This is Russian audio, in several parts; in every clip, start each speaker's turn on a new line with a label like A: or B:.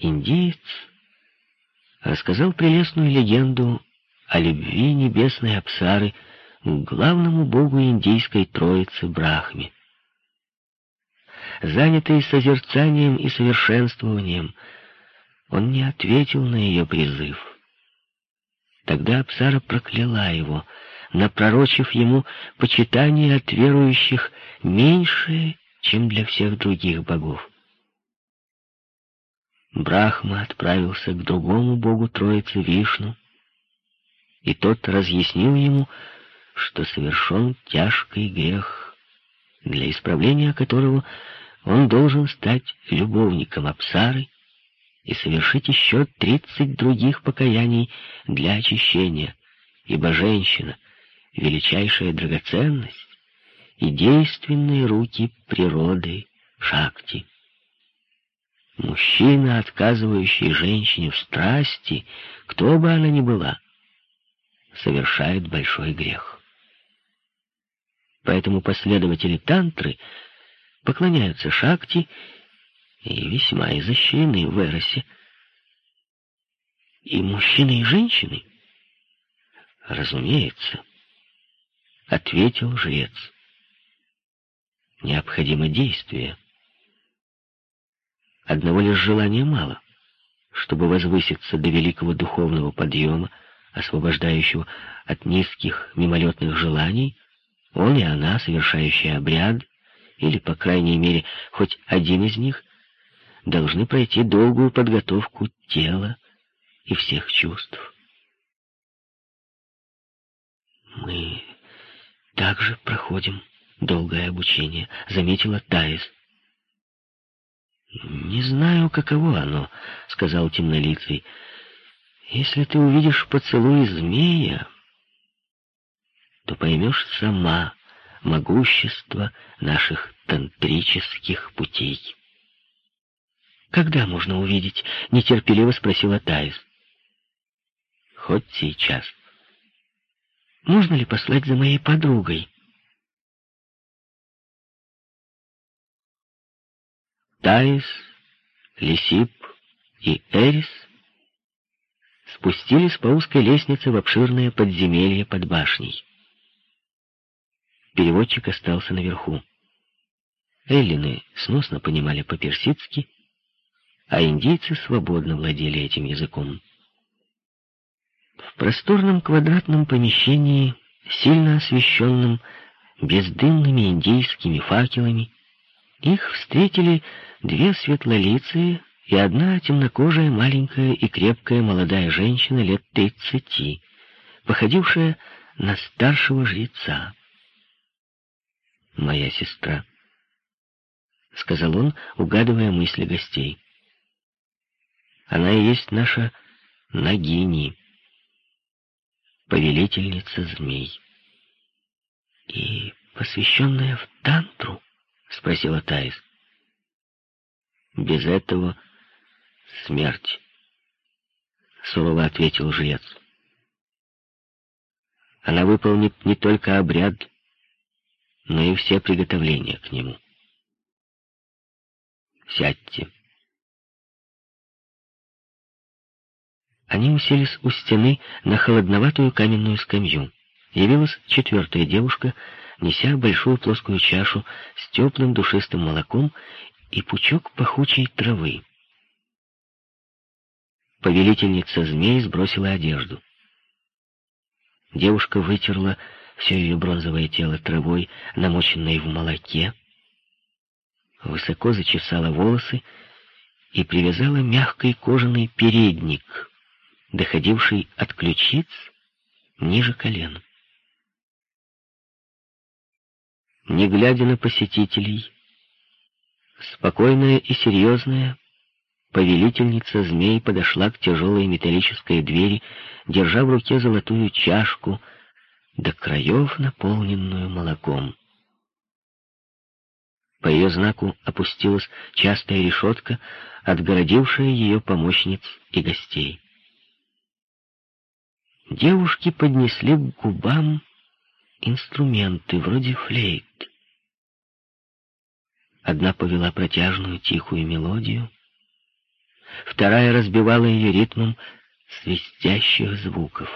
A: Индиец рассказал прелестную легенду о любви небесной Апсары к главному богу индийской троицы Брахме. Занятый созерцанием и совершенствованием, он не ответил на ее призыв. Тогда Апсара прокляла его, напророчив ему почитание от верующих меньшее, чем для всех других богов. Брахма отправился к другому богу Троицы Вишну, и тот разъяснил ему, что совершен тяжкий грех, для исправления которого он должен стать любовником Апсары и совершить еще тридцать других покаяний для очищения, ибо женщина — величайшая драгоценность и действенные руки природы Шакти. Мужчина, отказывающий женщине в страсти, кто бы она ни была, совершает большой грех. Поэтому последователи тантры поклоняются Шакти и весьма изощрены в Эросе. И мужчины, и женщины? Разумеется, ответил жрец. Необходимо действие. Одного лишь желания мало, чтобы возвыситься до великого духовного подъема, освобождающего от низких мимолетных желаний, он и она, совершающие обряд, или, по крайней мере, хоть один из них, должны пройти долгую подготовку тела и всех чувств. «Мы также проходим долгое обучение», — заметила Таис. «Не знаю, каково оно», — сказал темнолицый. «Если ты увидишь поцелуй змея, то поймешь сама могущество наших тантрических путей». «Когда можно увидеть?» — нетерпеливо спросила Таис. «Хоть сейчас». «Можно ли послать за моей подругой?» Таис, Лисип и Эрис спустились по узкой лестнице в обширное подземелье под башней. Переводчик остался наверху. Эллины сносно понимали по-персидски, а индейцы свободно владели этим языком. В просторном квадратном помещении, сильно освещенном бездымными индейскими факелами, их встретили две светлолицые и одна темнокожая маленькая и крепкая молодая женщина лет тридцати, походившая на старшего жреца. «Моя сестра», — сказал он, угадывая мысли гостей. Она и есть наша Нагини, повелительница змей. И посвященная в тантру, спросила Таис. Без этого смерть, сурово ответил жрец. Она выполнит не только обряд, но и все приготовления к нему. Сядьте. Они уселись у стены на холодноватую каменную скамью. Явилась четвертая девушка, неся большую плоскую чашу с теплым душистым молоком и пучок пахучей травы. Повелительница змей сбросила одежду. Девушка вытерла все ее бронзовое тело травой, намоченной в молоке, высоко зачесала волосы и привязала мягкий кожаный передник доходивший от ключиц ниже колен. Не глядя на посетителей, спокойная и серьезная, повелительница змей подошла к тяжелой металлической двери, держа в руке золотую чашку, до краев наполненную молоком. По ее знаку опустилась частая решетка, отгородившая ее помощниц и гостей. Девушки поднесли к губам инструменты, вроде флейт. Одна повела протяжную тихую мелодию, вторая разбивала ее ритмом свистящих звуков.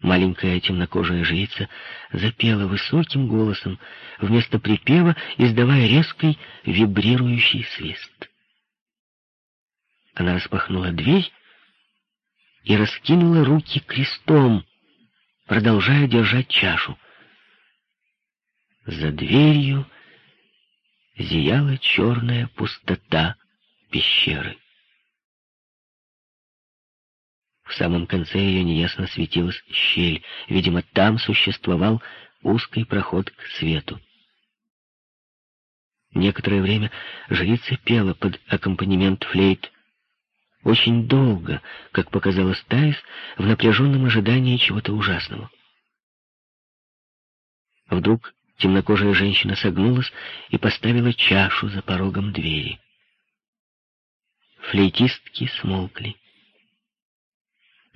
A: Маленькая темнокожая жрица запела высоким голосом, вместо припева издавая резкий вибрирующий свист. Она распахнула дверь и раскинула руки крестом, продолжая держать чашу. За дверью зияла черная пустота пещеры. В самом конце ее неясно светилась щель. Видимо, там существовал узкий проход к свету. Некоторое время жрица пела под аккомпанемент флейт. Очень долго, как показалось Таис, в напряженном ожидании чего-то ужасного. Вдруг темнокожая женщина согнулась и поставила чашу за порогом двери. Флейтистки смолкли.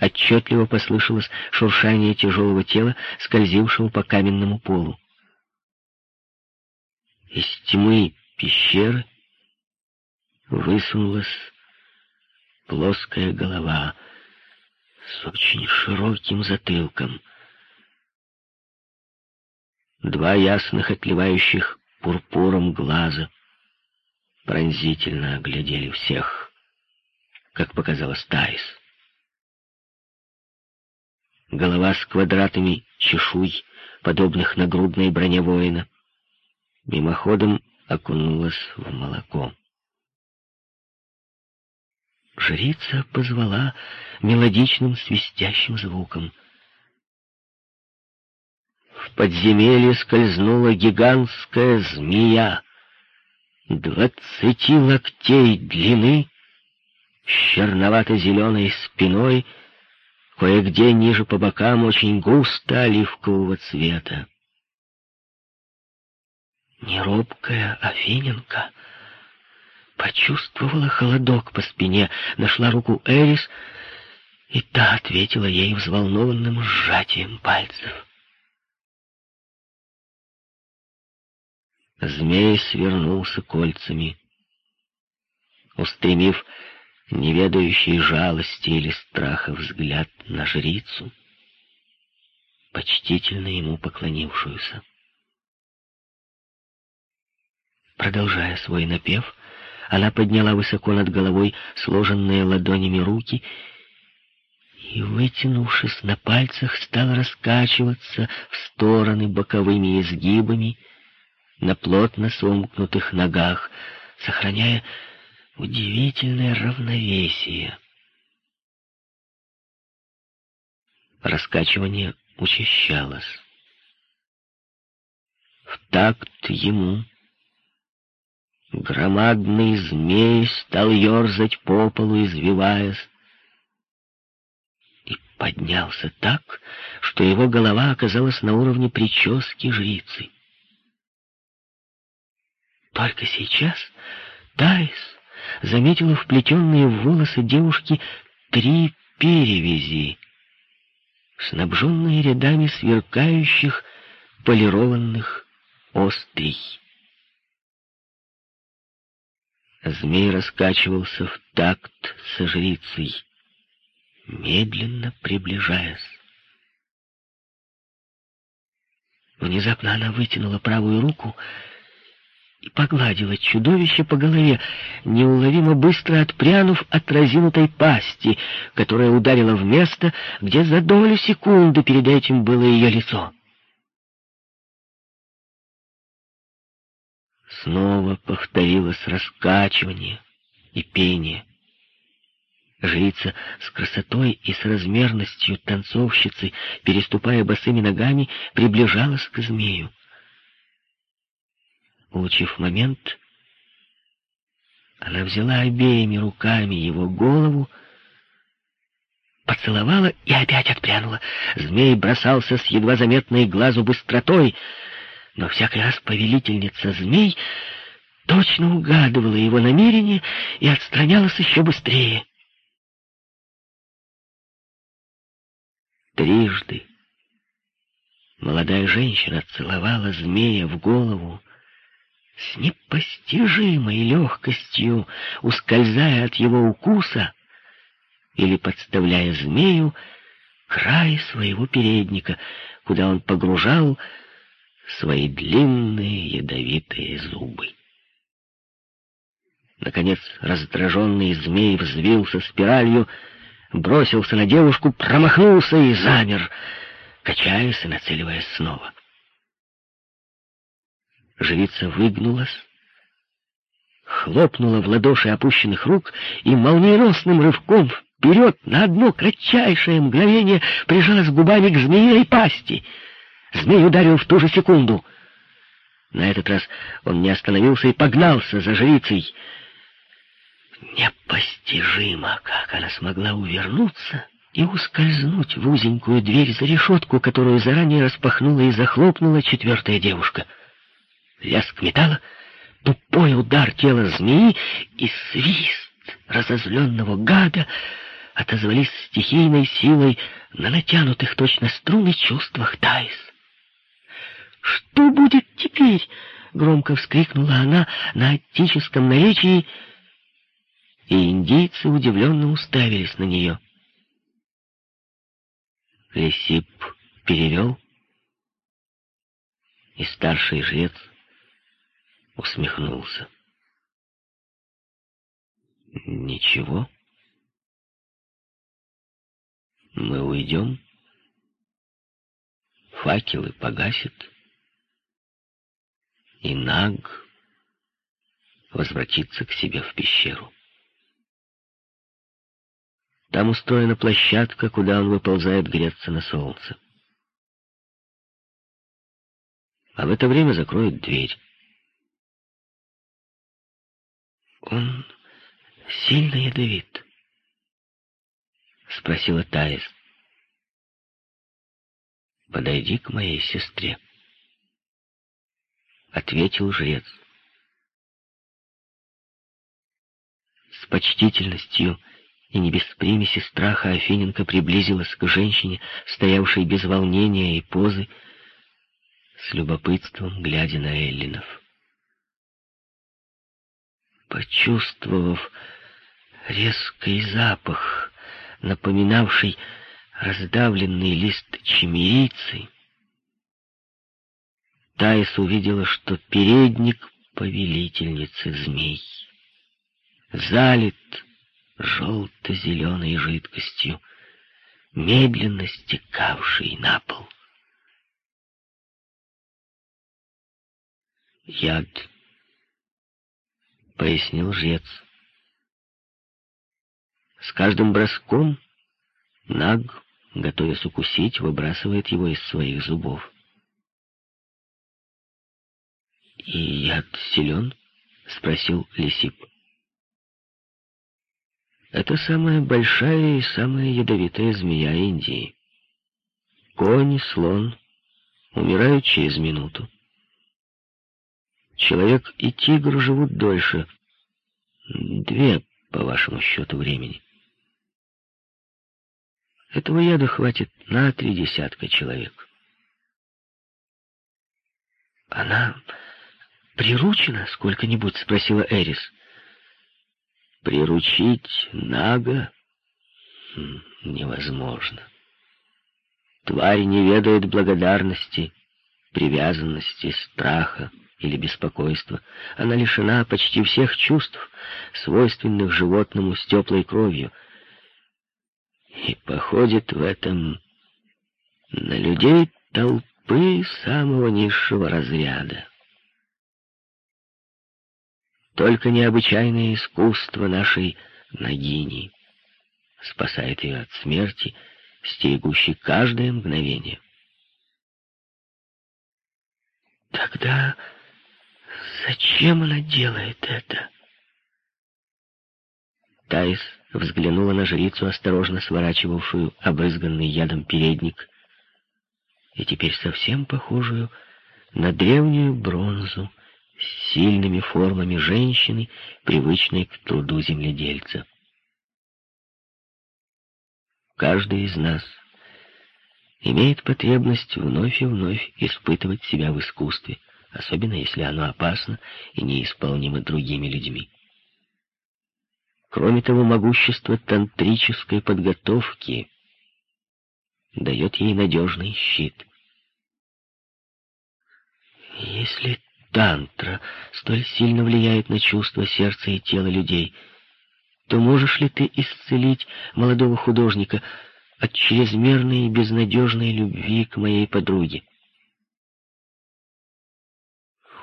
A: Отчетливо послышалось шуршание тяжелого тела, скользившего по каменному полу. Из тьмы пещеры высунулась плоская голова с очень широким затылком. Два ясных, отливающих пурпуром глаза пронзительно оглядели всех, как показалось Таис голова с квадратами чешуй, подобных нагрудной броне воина, мимоходом окунулась в молоко. Жрица позвала мелодичным свистящим звуком. В подземелье скользнула гигантская змея, двадцати локтей длины, с черновато-зеленой спиной — кое-где ниже по бокам очень густо оливкового цвета. Неробкая Афиненко почувствовала холодок по спине, нашла руку Эрис, и та ответила ей взволнованным сжатием пальцев. Змей свернулся кольцами, устремив не ведающий жалости или страха взгляд на жрицу, почтительно ему поклонившуюся. Продолжая свой напев, она подняла высоко над головой сложенные ладонями руки и, вытянувшись на пальцах, стала раскачиваться в стороны боковыми изгибами на плотно сомкнутых ногах, сохраняя удивительное равновесие. Раскачивание учащалось. В такт ему громадный змей стал ерзать по полу, извиваясь, и поднялся так, что его голова оказалась на уровне прически жрицы. Только сейчас Тайс заметила вплетенные в волосы девушки три перевязи, снабженные рядами сверкающих полированных острий. Змей раскачивался в такт со жрицей, медленно приближаясь. Внезапно она вытянула правую руку и погладила чудовище по голове, неуловимо быстро отпрянув от разинутой пасти, которая ударила в место, где за долю секунды перед этим было ее лицо. Снова повторилось раскачивание и пение. Жрица с красотой и с размерностью танцовщицы, переступая босыми ногами, приближалась к змею. Улучив момент, она взяла обеими руками его голову, поцеловала и опять отпрянула. Змей бросался с едва заметной глазу быстротой, но всякий раз повелительница змей точно угадывала его намерение и отстранялась еще быстрее. Трижды молодая женщина целовала змея в голову, с непостижимой легкостью, ускользая от его укуса или подставляя змею край своего передника, куда он погружал свои длинные ядовитые зубы. Наконец, раздраженный змей взвился спиралью, бросился на девушку, промахнулся и замер, качаясь и нацеливаясь снова. Жрица выгнулась, хлопнула в ладоши опущенных рук и молниеносным рывком вперед на одно кратчайшее мгновение прижалась губами к змеиной пасти. Змей ударил в ту же секунду. На этот раз он не остановился и погнался за жрицей. Непостижимо, как она смогла увернуться и ускользнуть в узенькую дверь за решетку, которую заранее распахнула и захлопнула четвертая девушка. Лязг металла, тупой удар тела змеи и свист разозленного гада отозвались стихийной силой на натянутых точно струны чувствах Таис. «Что будет теперь?» — громко вскрикнула она на аттическом наречии, и индийцы удивленно уставились на нее. Лисип перевел, и старший жрец усмехнулся. «Ничего. Мы уйдем. Факелы погасят, и Наг возвратится к себе в пещеру. Там устроена площадка, куда он выползает греться на солнце. А в это время закроют дверь. Он сильно ядовит? Спросила Таис. Подойди к моей сестре. Ответил жрец. С почтительностью и не без примеси страха Афиненко приблизилась к женщине, стоявшей без волнения и позы, с любопытством глядя на Эллинов. Почувствовав резкий запах, напоминавший раздавленный лист чемерицы, Таис увидела, что передник повелительницы змей залит желто-зеленой жидкостью, медленно стекавшей на пол. Яд, пояснил жрец. С каждым броском Наг, готовясь укусить, выбрасывает его из своих зубов. «И яд силен?» — спросил Лисип. Это самая большая и самая ядовитая змея Индии. Конь, слон умирают через минуту. Человек и тигр живут дольше. Две, по вашему счету, времени. Этого яда хватит на три десятка человек. Она приручена сколько-нибудь, спросила Эрис. Приручить Нага хм, невозможно. Тварь не ведает благодарности, привязанности, страха или беспокойства. Она лишена почти всех чувств, свойственных животному с теплой кровью, и походит в этом на людей толпы самого низшего разряда. Только необычайное искусство нашей Нагини спасает ее от смерти, стерегущей каждое мгновение. Тогда зачем она делает это? Таис взглянула на жрицу, осторожно сворачивавшую обрызганный ядом передник, и теперь совсем похожую на древнюю бронзу, с сильными формами женщины, привычной к труду земледельца. Каждый из нас имеет потребность вновь и вновь испытывать себя в искусстве, особенно если оно опасно и неисполнимо другими людьми. Кроме того, могущество тантрической подготовки дает ей надежный щит. Если тантра столь сильно влияет на чувства сердца и тела людей, то можешь ли ты исцелить молодого художника от чрезмерной и безнадежной любви к моей подруге?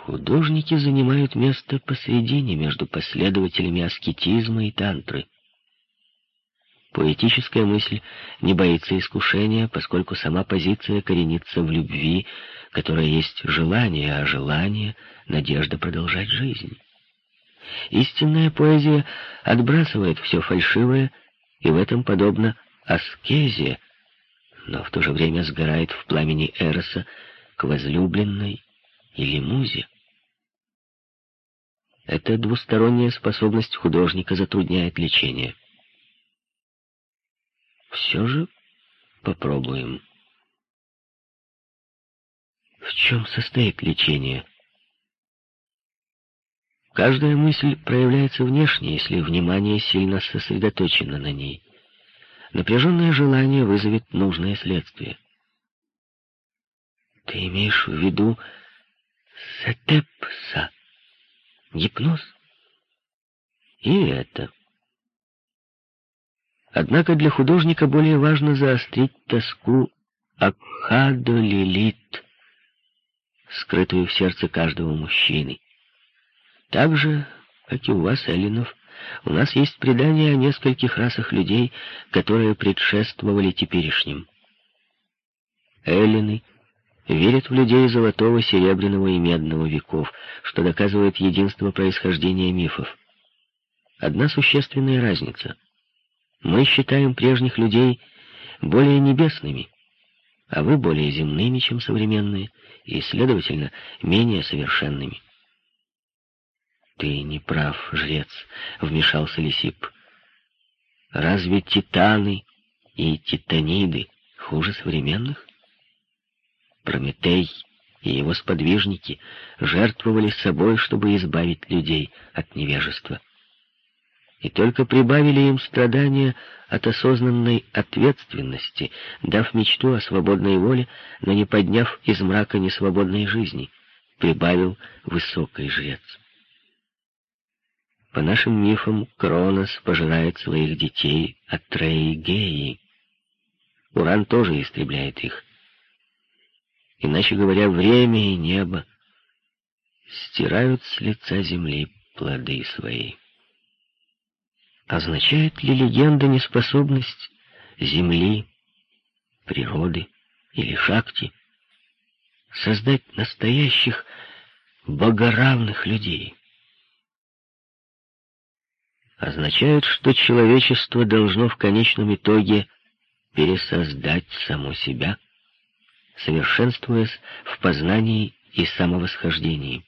A: Художники занимают место посредине между последователями аскетизма и тантры. Поэтическая мысль не боится искушения, поскольку сама позиция коренится в любви, которая есть желание, а желание — надежда продолжать жизнь. Истинная поэзия отбрасывает все фальшивое, и в этом подобно аскезе, но в то же время сгорает в пламени Эроса к возлюбленной или музе. Эта двусторонняя способность художника затрудняет лечение. Все же попробуем. В чем состоит лечение? Каждая мысль проявляется внешне, если внимание сильно сосредоточено на ней. Напряженное желание вызовет нужное следствие. Ты имеешь в виду сетепса? Гипноз? И это. Однако для художника более важно заострить тоску Акхадо-Лилит, скрытую в сердце каждого мужчины. Так же, как и у вас, Эллинов, у нас есть предания о нескольких расах людей, которые предшествовали теперешним. Эллины верят в людей золотого, серебряного и медного веков, что доказывает единство происхождения мифов. Одна существенная разница. Мы считаем прежних людей более небесными, а вы более земными, чем современные, и, следовательно, менее совершенными. «Ты не прав, жрец», — вмешался Лисип. «Разве титаны и титаниды хуже современных?» Прометей и его сподвижники жертвовали собой, чтобы избавить людей от невежества. И только прибавили им страдания от осознанной ответственности, дав мечту о свободной воле, но не подняв из мрака несвободной жизни, прибавил высокий жрец. По нашим мифам, Кронос пожирает своих детей от Треи Геи. Уран тоже истребляет их. Иначе говоря, время и небо стирают с лица земли плоды свои. Означает ли легенда неспособность земли, природы или шакти создать настоящих богоравных людей? Означает, что человечество должно в конечном итоге пересоздать само себя — совершенствуясь в познании и самовосхождении.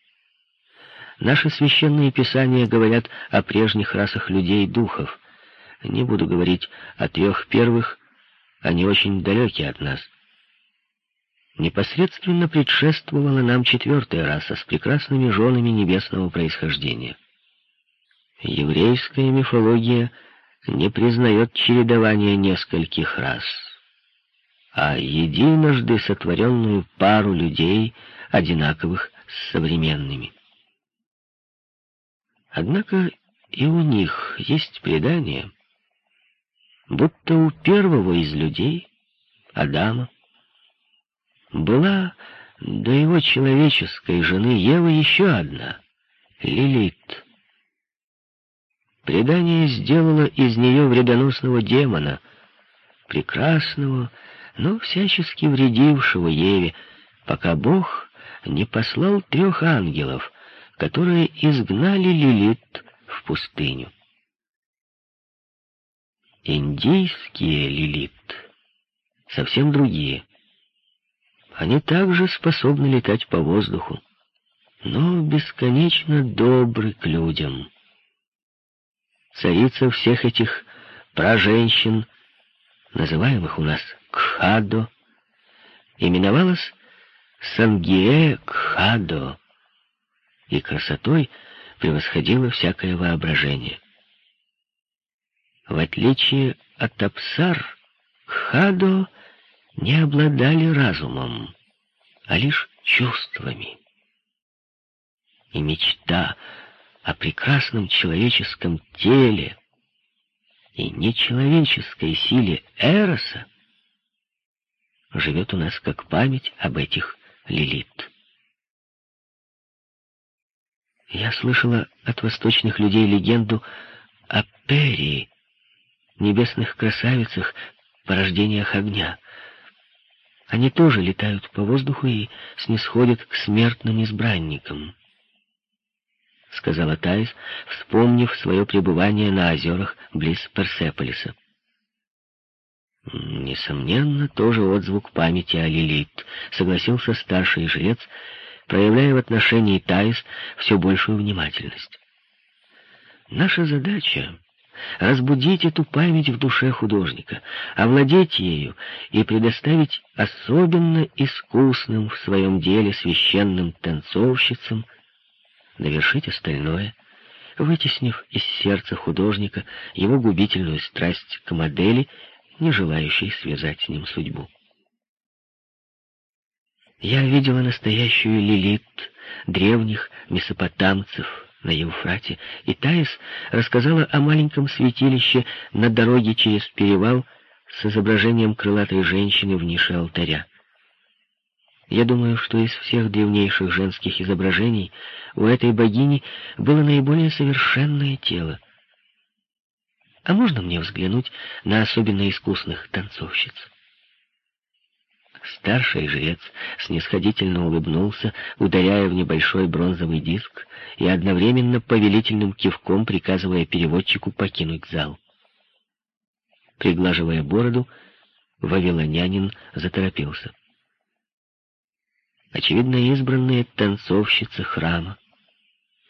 A: Наши священные писания говорят о прежних расах людей духов. Не буду говорить о трех первых, они очень далеки от нас. Непосредственно предшествовала нам четвертая раса с прекрасными женами небесного происхождения. Еврейская мифология не признает чередования нескольких рас — а единожды сотворенную пару людей, одинаковых с современными. Однако и у них есть предание, будто у первого из людей, Адама, была до его человеческой жены Евы еще одна, Лилит. Предание сделало из нее вредоносного демона, прекрасного, но всячески вредившего Еве, пока Бог не послал трех ангелов, которые изгнали Лилит в пустыню. Индийские Лилит совсем другие. Они также способны летать по воздуху, но бесконечно добры к людям. Царица всех этих проженщин, называемых у нас Кхадо, именовалась Сангие Кхадо, и красотой превосходила всякое воображение. В отличие от Апсар, Хадо не обладали разумом, а лишь чувствами. И мечта о прекрасном человеческом теле и нечеловеческой силе Эроса живет у нас как память об этих лилит. Я слышала от восточных людей легенду о Перии, небесных красавицах, порождениях огня. Они тоже летают по воздуху и снисходят к смертным избранникам. — сказала Таис, вспомнив свое пребывание на озерах близ Персеполиса. «Несомненно, тоже отзвук памяти о Лилит», — согласился старший жрец, проявляя в отношении Таис все большую внимательность. «Наша задача — разбудить эту память в душе художника, овладеть ею и предоставить особенно искусным в своем деле священным танцовщицам довершить остальное, вытеснив из сердца художника его губительную страсть к модели, не желающей связать с ним судьбу. Я видела настоящую Лилит древних месопотамцев на Евфрате, и Таис рассказала о маленьком святилище на дороге через перевал с изображением крылатой женщины в нише алтаря. Я думаю, что из всех древнейших женских изображений у этой богини было наиболее совершенное тело. А можно мне взглянуть на особенно искусных танцовщиц? Старший жрец снисходительно улыбнулся, ударяя в небольшой бронзовый диск и одновременно повелительным кивком приказывая переводчику покинуть зал. Приглаживая бороду, вавилонянин заторопился. Очевидно, избранные танцовщицы храма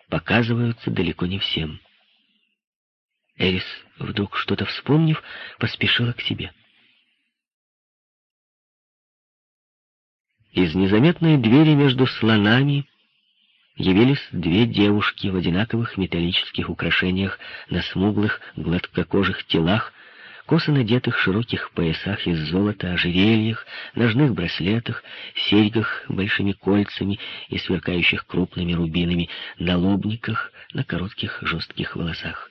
A: показываются далеко не всем. Эрис, вдруг что-то вспомнив, поспешила к себе. Из незаметной двери между слонами явились две девушки в одинаковых металлических украшениях на смуглых, гладкокожих телах, косо надетых широких поясах из золота, ожерельях, ножных браслетах, серьгах большими кольцами и сверкающих крупными рубинами, на лобниках, на коротких жестких волосах.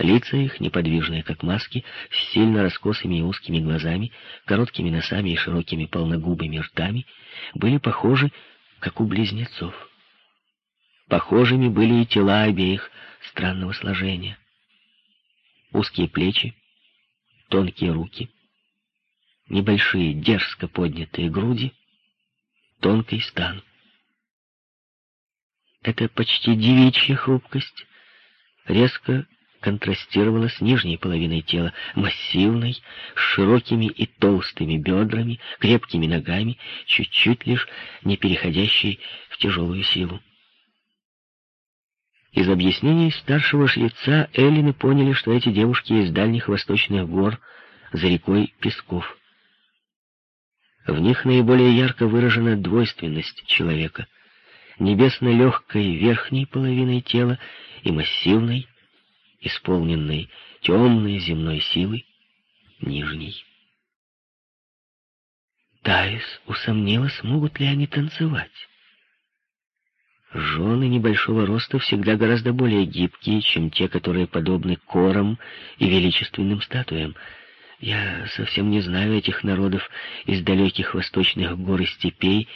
A: Лица их, неподвижные как маски, с сильно раскосыми и узкими глазами, короткими носами и широкими полногубыми ртами, были похожи, как у близнецов. Похожими были и тела обеих странного сложения. Узкие плечи, тонкие руки, небольшие дерзко поднятые груди, тонкий стан. Это почти девичья хрупкость резко контрастировала с нижней половиной тела, массивной, с широкими и толстыми бедрами, крепкими ногами, чуть-чуть лишь не переходящей в тяжелую силу. Из объяснений старшего жреца Эллины поняли, что эти девушки из дальних восточных гор за рекой Песков. В них наиболее ярко выражена двойственность человека — небесно-легкой верхней половиной тела и массивной, исполненной темной земной силой, нижней. Таис усомнилась, смогут ли они танцевать. Жены небольшого роста всегда гораздо более гибкие, чем те, которые подобны корам и величественным статуям. Я совсем не знаю этих народов из далеких восточных гор и степей,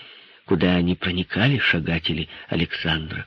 A: куда они проникали, шагатели Александра.